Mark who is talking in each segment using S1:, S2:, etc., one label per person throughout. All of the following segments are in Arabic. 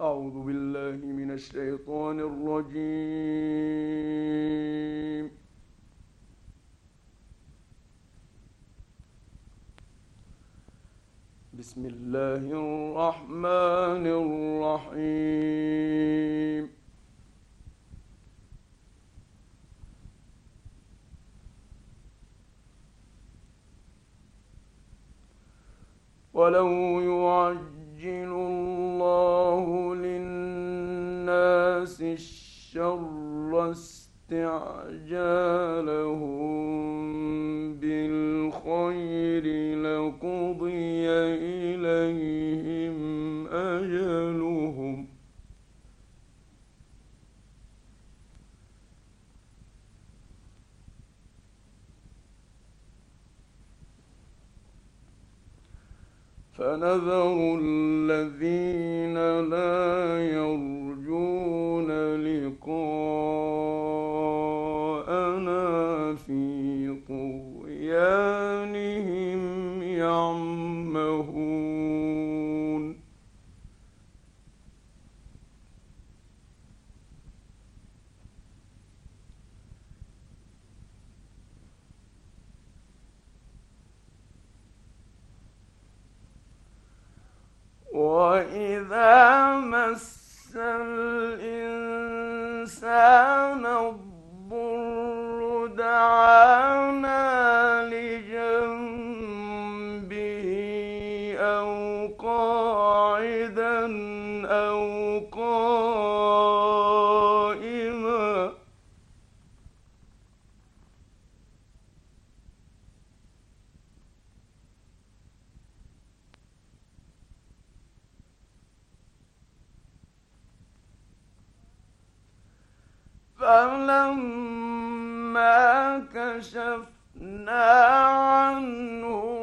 S1: أعوذ بالله من الشيطان الرجيم. بسم الله الرحمن الرحيم. ولو يعجل الله للناس الشر استعجالهم بالخير لقضي إليهم أجلهم فنذر الذين لا يرجون لقاءنا فلما كشفنا عنه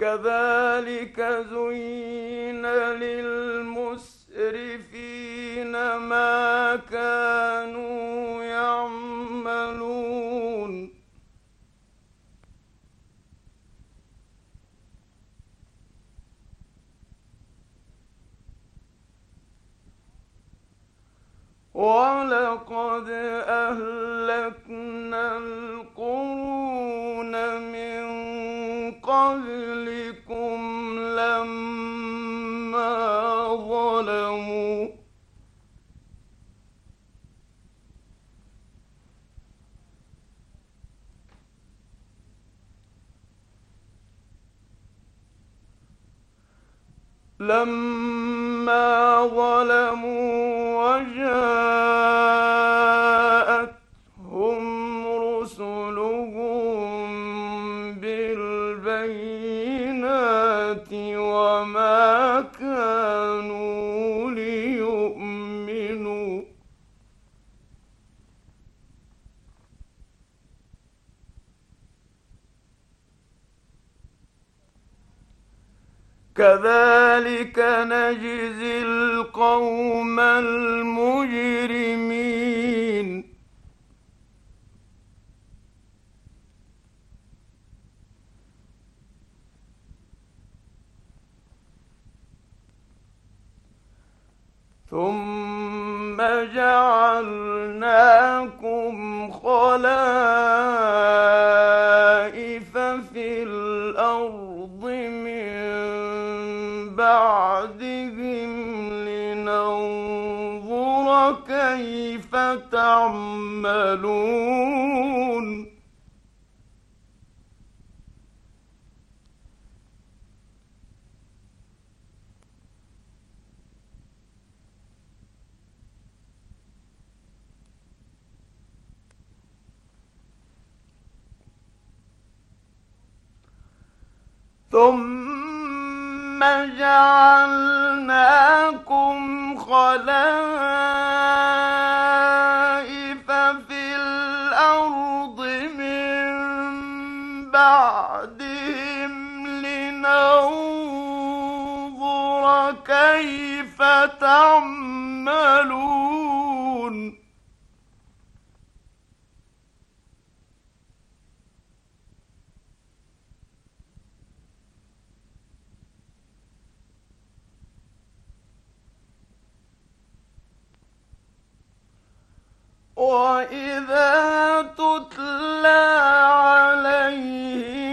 S1: كذلك زين للمسرفين ما كانوا يعملون. ولقد أهلكنا لما كذلك نجزي القوم المجرمين. ثم جعلناكم خلائف في الأرض. كيف تعملون؟ ثم جعلناكم خلائف تعملون. وإذا تتلى عليهم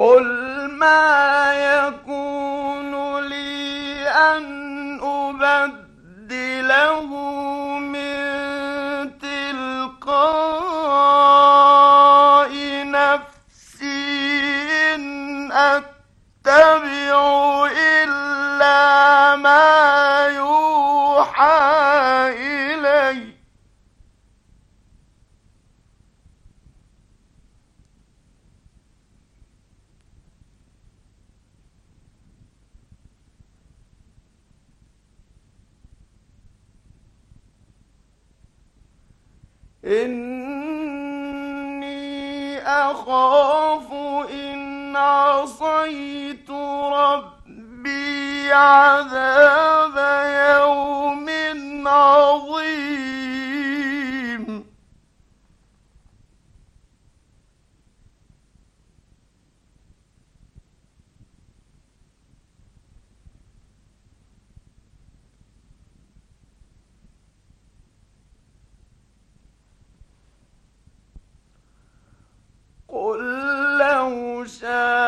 S1: قل ما عصيت ربي عذاب يوم عظيم. يشاء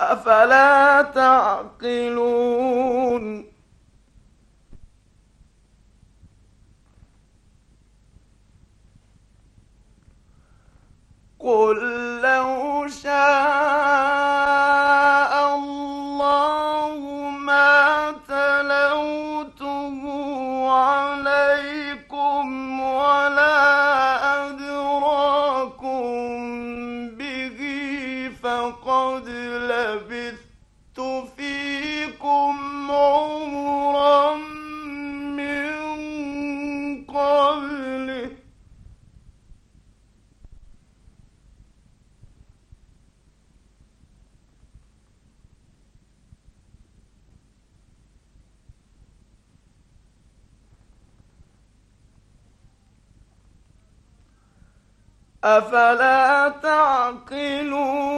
S1: أفلا تعقلون؟ قل لو شاء أفلا تعقلون؟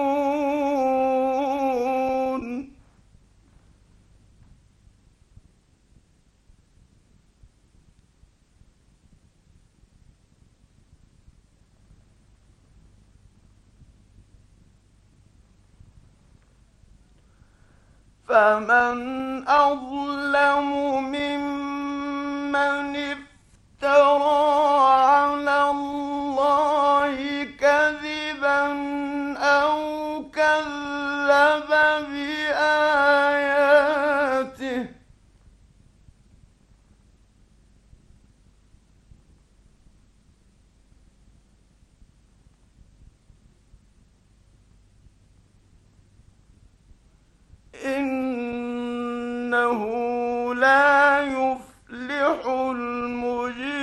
S1: فمن أظلم ممن افترى على الله إنه لا يفلح المجرمون.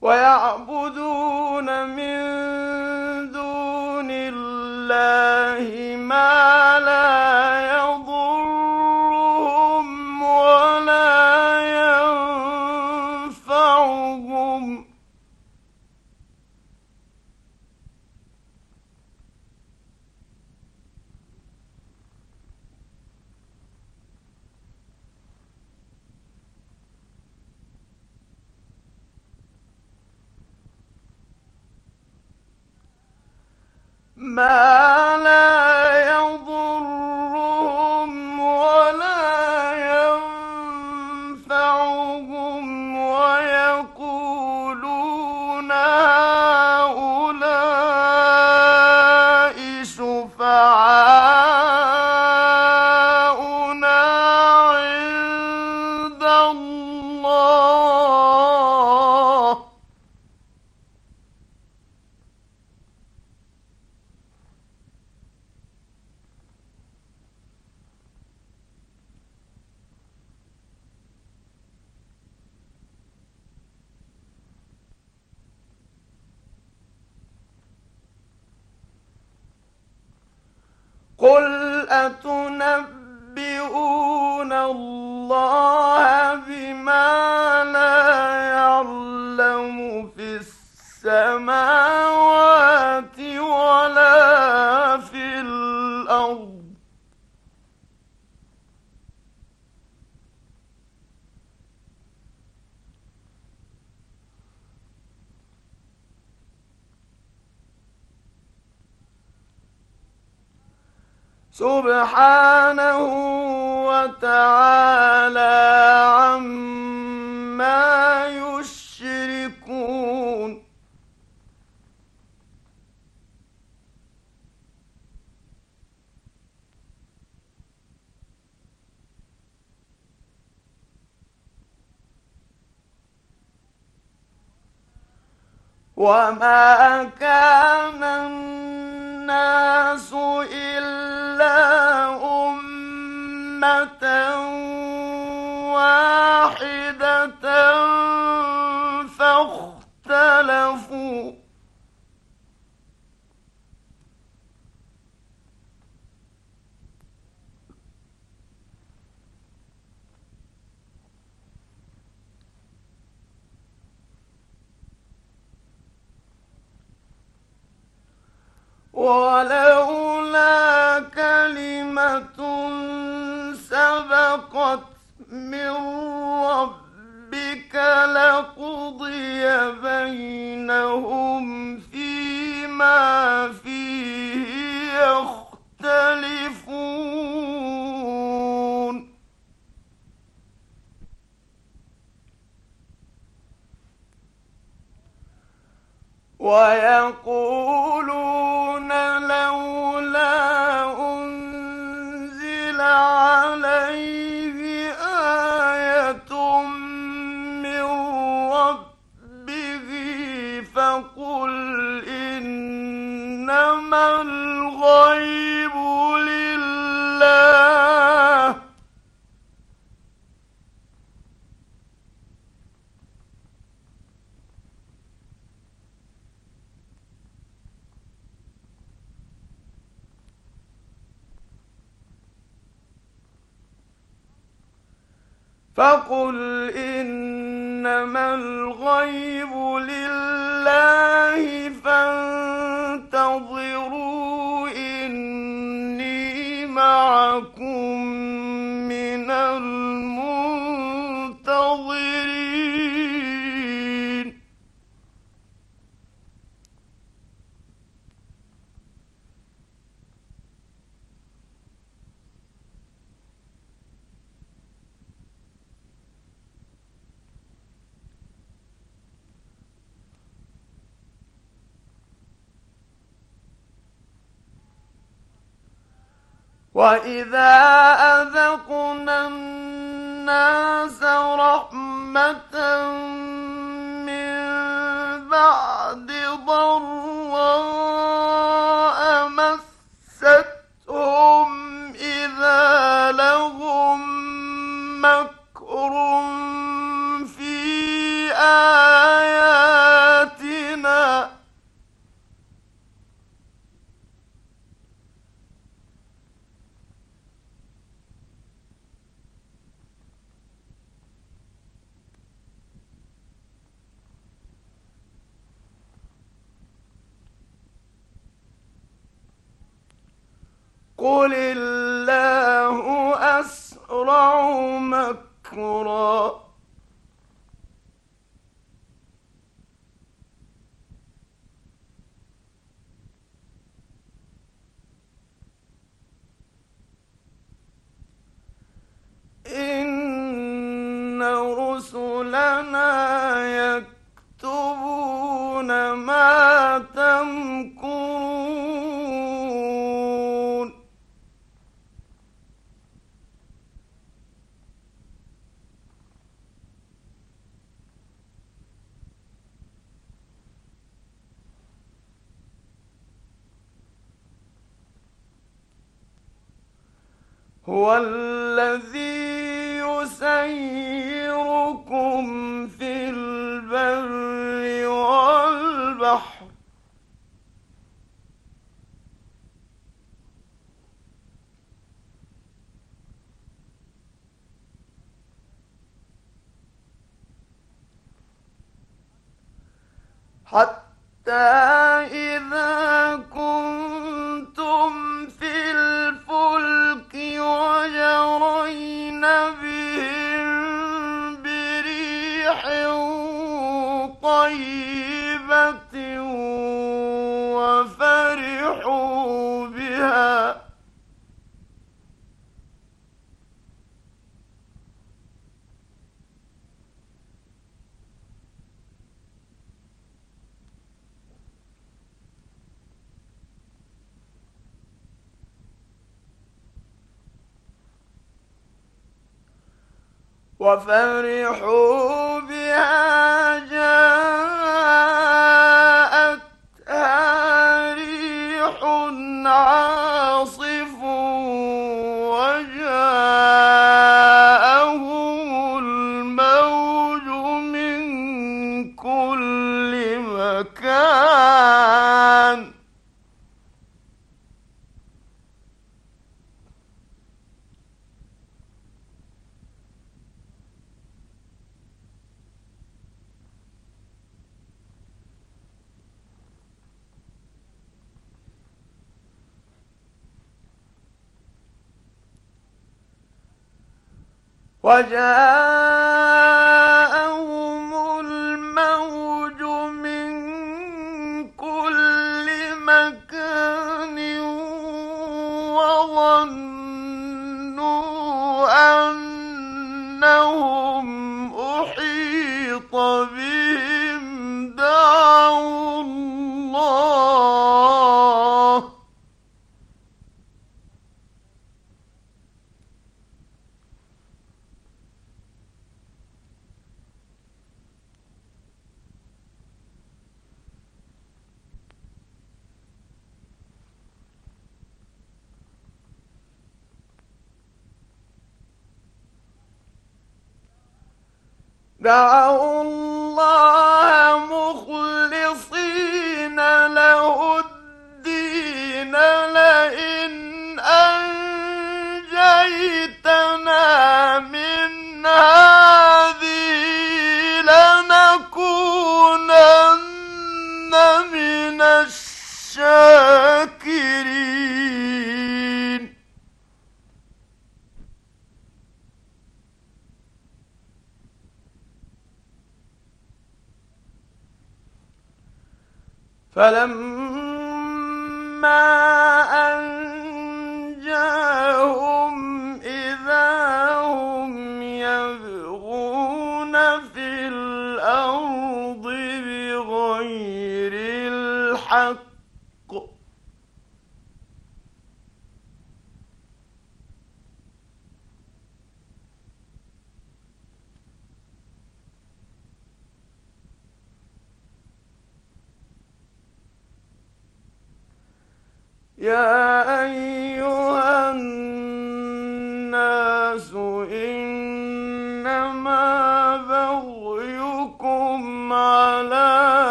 S1: ويعلم ما قل أتنبئون سبحانه وتعالى عما يشركون. وما كان الناس إلا واحدة فاختلفوا. ولولا كلمة سبقت من ربك لقضي بينهم فيما فيه يختلفون. ويقولون معكم من المنتظرين وإذا أذقنا الناس رحمة من بعد ضراء قل الله أسرع مكرًا هو الذي يسيركم في البر والبحر. حتى إذا طيبة وفرحوا بها. وفرحوا بها. وجاء Now, فلما يا أيها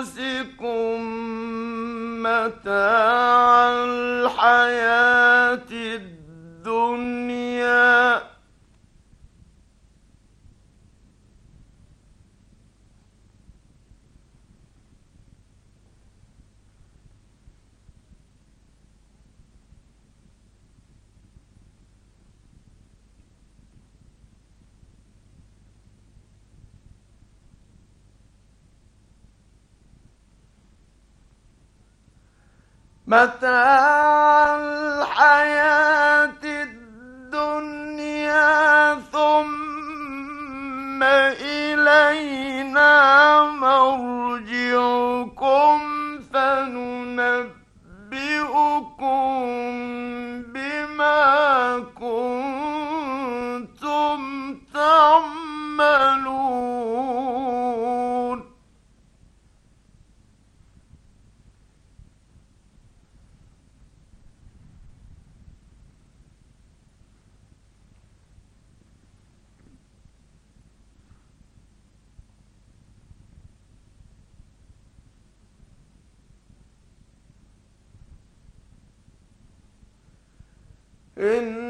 S1: أنفسكم متاع الحياة متاع الحياة. إنما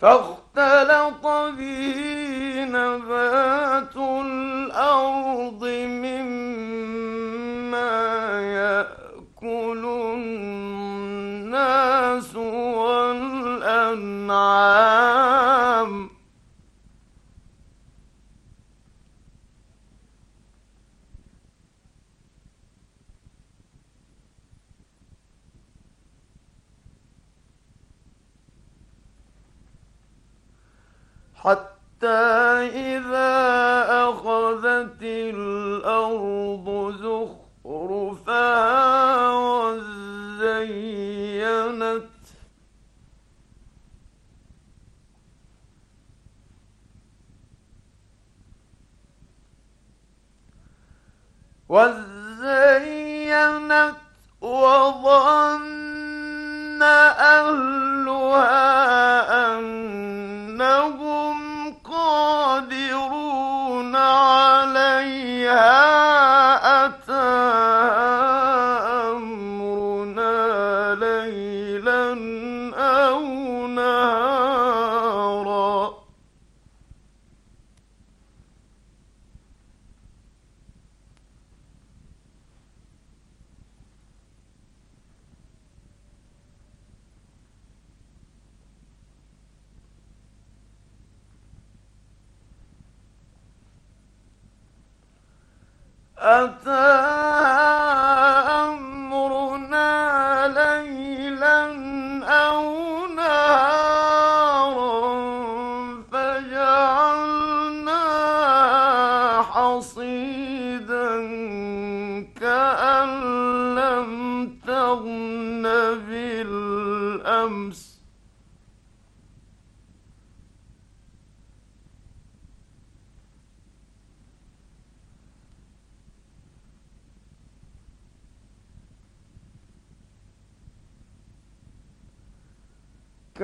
S1: فاختلط به نبات الأرض مما حتى إذا أخذت الأرض زخرفها وزينت وزينت وظن أهلها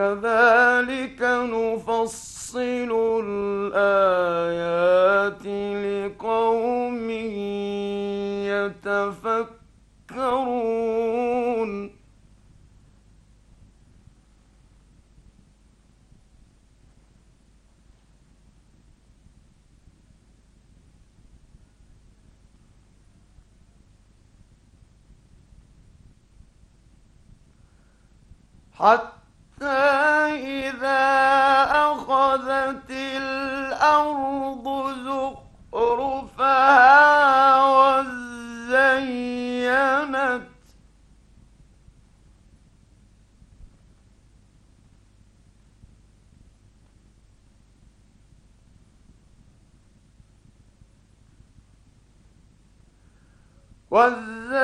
S1: كذلك نفصل الآيات لقوم يتفكرون. حتى إذا أخذت الأرض زخرفها وزينت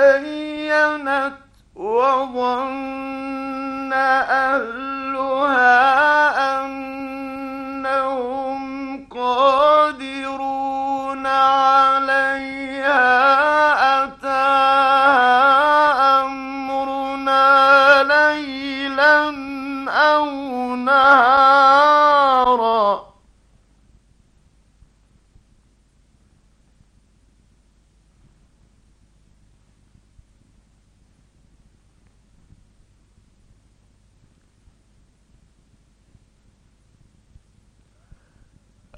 S1: وزينت وظن أهل يَطْعَمُهَا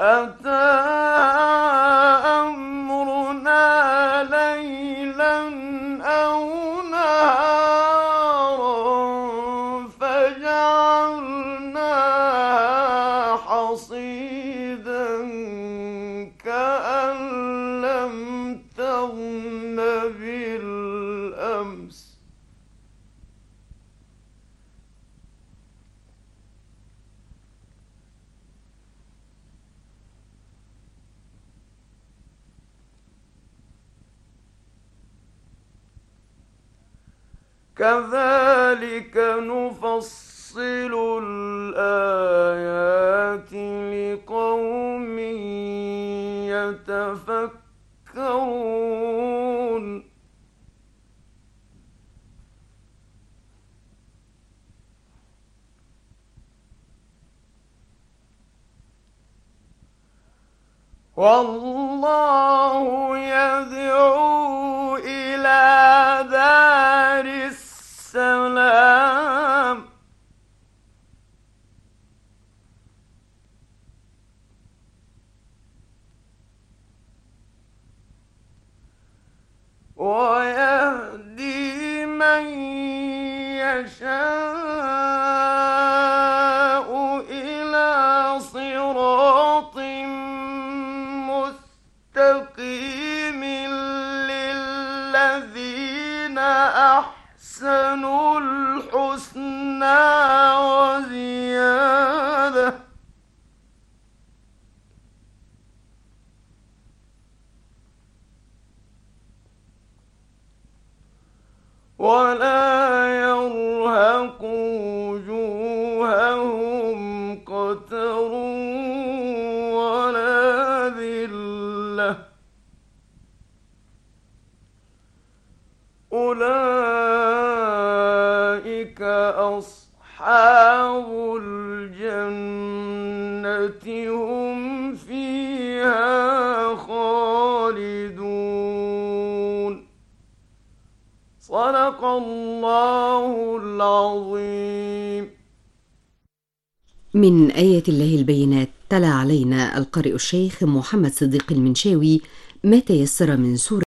S1: أتاها لقوم يتفكرون والله يدعو إلى الحسنى
S2: قارئ الشيخ محمد صديق المنشاوي ما تيسر من سورة